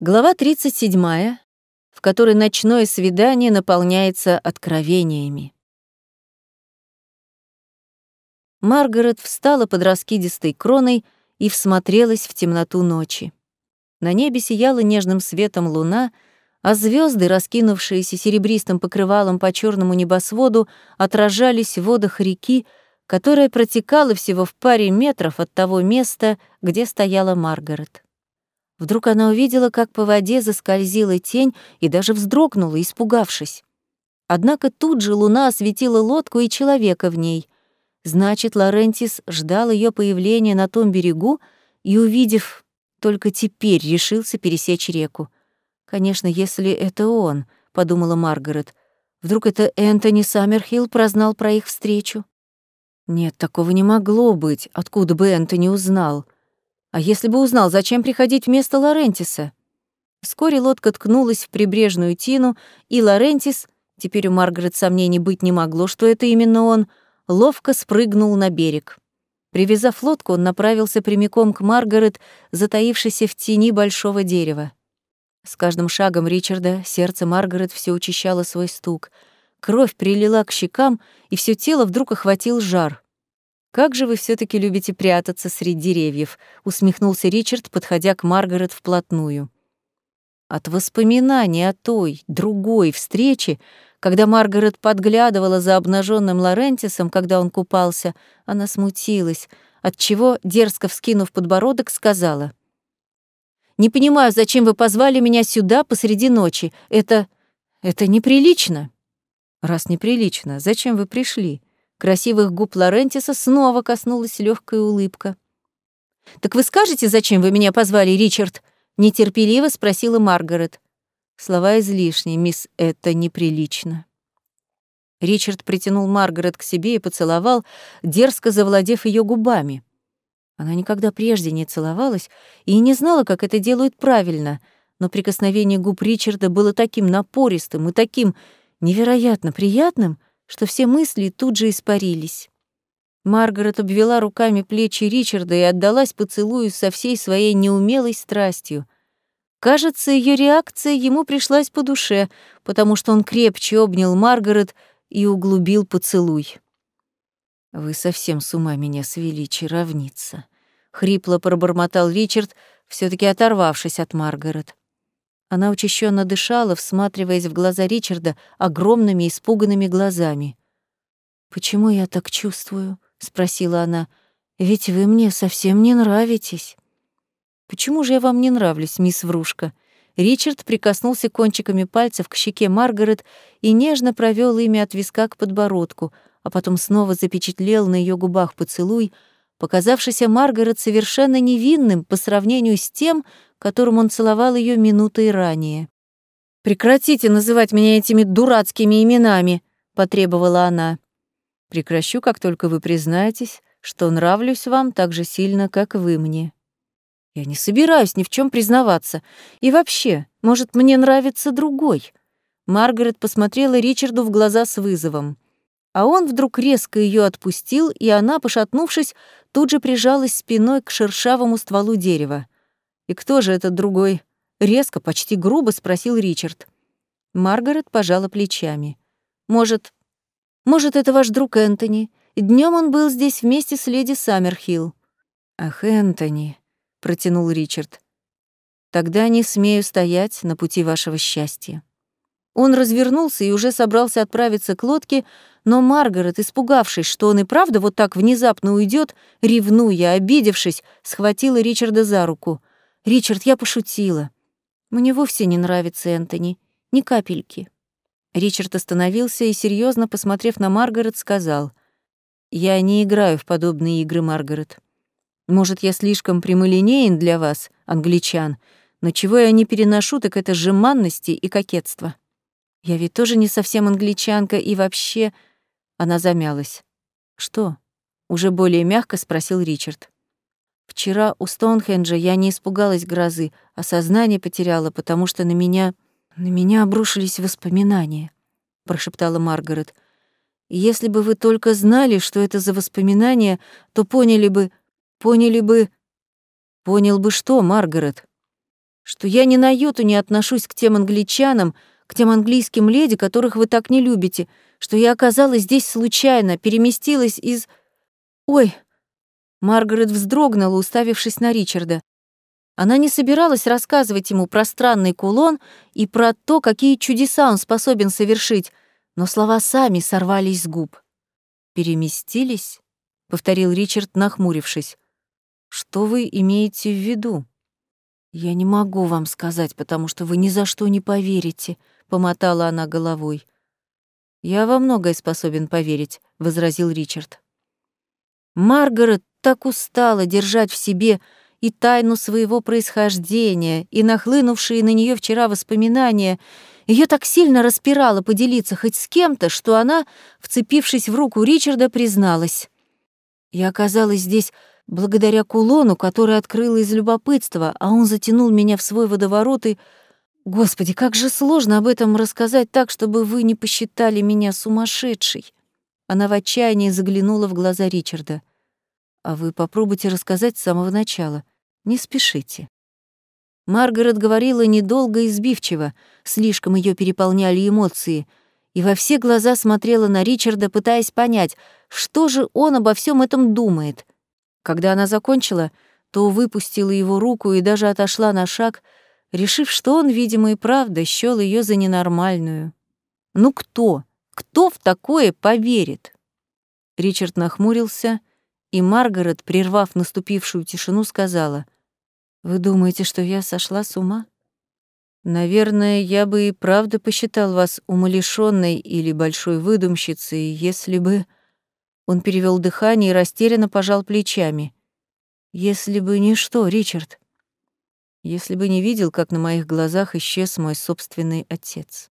Глава 37, в которой ночное свидание наполняется откровениями. Маргарет встала под раскидистой кроной и всмотрелась в темноту ночи. На небе сияла нежным светом луна, а звезды, раскинувшиеся серебристым покрывалом по черному небосводу, отражались в водах реки, которая протекала всего в паре метров от того места, где стояла Маргарет. Вдруг она увидела, как по воде заскользила тень и даже вздрогнула, испугавшись. Однако тут же луна осветила лодку и человека в ней. Значит, Лорентис ждал ее появления на том берегу и, увидев, только теперь решился пересечь реку. «Конечно, если это он», — подумала Маргарет. «Вдруг это Энтони Саммерхилл прознал про их встречу?» Нет, такого не могло быть. Откуда бы Энтони узнал? А если бы узнал, зачем приходить вместо Лорентиса? Вскоре лодка ткнулась в прибрежную тину, и Лорентис, теперь у Маргарет сомнений быть не могло, что это именно он, ловко спрыгнул на берег. Привязав лодку, он направился прямиком к Маргарет, затаившейся в тени большого дерева. С каждым шагом Ричарда сердце Маргарет все учащало свой стук — Кровь прилила к щекам, и все тело вдруг охватил жар. «Как же вы все таки любите прятаться среди деревьев», — усмехнулся Ричард, подходя к Маргарет вплотную. От воспоминаний о той, другой встрече, когда Маргарет подглядывала за обнаженным Лорентисом, когда он купался, она смутилась, отчего, дерзко вскинув подбородок, сказала. «Не понимаю, зачем вы позвали меня сюда посреди ночи. Это... это неприлично». Раз неприлично, зачем вы пришли? Красивых губ Лорентиса снова коснулась легкая улыбка. Так вы скажете, зачем вы меня позвали, Ричард? нетерпеливо спросила Маргарет. Слова излишни, мисс, это неприлично. Ричард притянул Маргарет к себе и поцеловал, дерзко завладев ее губами. Она никогда прежде не целовалась и не знала, как это делают правильно, но прикосновение губ Ричарда было таким напористым и таким невероятно приятным, что все мысли тут же испарились. Маргарет обвела руками плечи Ричарда и отдалась поцелую со всей своей неумелой страстью. Кажется, ее реакция ему пришлась по душе, потому что он крепче обнял Маргарет и углубил поцелуй. «Вы совсем с ума меня свели, чаровница», — хрипло пробормотал Ричард, все таки оторвавшись от Маргарет. Она учащенно дышала, всматриваясь в глаза Ричарда огромными испуганными глазами. «Почему я так чувствую?» — спросила она. «Ведь вы мне совсем не нравитесь». «Почему же я вам не нравлюсь, мисс Врушка?» Ричард прикоснулся кончиками пальцев к щеке Маргарет и нежно провел ими от виска к подбородку, а потом снова запечатлел на ее губах поцелуй, показавшийся Маргарет совершенно невинным по сравнению с тем, которым он целовал ее минутой ранее. «Прекратите называть меня этими дурацкими именами», — потребовала она. «Прекращу, как только вы признаетесь, что нравлюсь вам так же сильно, как вы мне». «Я не собираюсь ни в чем признаваться. И вообще, может, мне нравится другой?» Маргарет посмотрела Ричарду в глаза с вызовом. А он вдруг резко ее отпустил, и она, пошатнувшись, тут же прижалась спиной к шершавому стволу дерева. «И кто же этот другой?» — резко, почти грубо спросил Ричард. Маргарет пожала плечами. «Может, может, это ваш друг Энтони? Днем он был здесь вместе с леди Саммерхилл». «Ах, Энтони», — протянул Ричард. «Тогда не смею стоять на пути вашего счастья». Он развернулся и уже собрался отправиться к лодке, но Маргарет, испугавшись, что он и правда вот так внезапно уйдет, ревнуя, обидевшись, схватила Ричарда за руку. «Ричард, я пошутила. Мне вовсе не нравится Энтони. Ни капельки». Ричард остановился и, серьезно посмотрев на Маргарет, сказал, «Я не играю в подобные игры, Маргарет. Может, я слишком прямолинеен для вас, англичан, но чего я не переношу, так это жеманности и кокетство. Я ведь тоже не совсем англичанка и вообще...» Она замялась. «Что?» — уже более мягко спросил Ричард. Вчера у Стоунхенджа я не испугалась грозы, а сознание потеряла, потому что на меня... на меня обрушились воспоминания», — прошептала Маргарет. «Если бы вы только знали, что это за воспоминания, то поняли бы... поняли бы...» «Понял бы что, Маргарет?» что я ни на йоту не отношусь к тем англичанам, к тем английским леди, которых вы так не любите, что я оказалась здесь случайно, переместилась из... Ой!» Маргарет вздрогнула, уставившись на Ричарда. Она не собиралась рассказывать ему про странный кулон и про то, какие чудеса он способен совершить, но слова сами сорвались с губ. «Переместились?» — повторил Ричард, нахмурившись. «Что вы имеете в виду?» «Я не могу вам сказать, потому что вы ни за что не поверите», — помотала она головой. «Я во многое способен поверить», — возразил Ричард. Маргарет так устала держать в себе и тайну своего происхождения, и нахлынувшие на нее вчера воспоминания, ее так сильно распирало поделиться хоть с кем-то, что она, вцепившись в руку Ричарда, призналась. «Я оказалась здесь благодаря кулону, который открыла из любопытства, а он затянул меня в свой водоворот и... Господи, как же сложно об этом рассказать так, чтобы вы не посчитали меня сумасшедшей!» Она в отчаянии заглянула в глаза Ричарда. А вы попробуйте рассказать с самого начала. Не спешите. Маргарет говорила недолго и сбивчиво, слишком ее переполняли эмоции, и во все глаза смотрела на Ричарда, пытаясь понять, что же он обо всем этом думает. Когда она закончила, то выпустила его руку и даже отошла на шаг, решив, что он, видимо, и правда счёл ее за ненормальную. Ну кто? Кто в такое поверит? Ричард нахмурился и Маргарет, прервав наступившую тишину, сказала, «Вы думаете, что я сошла с ума? Наверное, я бы и правда посчитал вас умалишённой или большой выдумщицей, если бы...» Он перевел дыхание и растерянно пожал плечами. «Если бы не что, Ричард. Если бы не видел, как на моих глазах исчез мой собственный отец».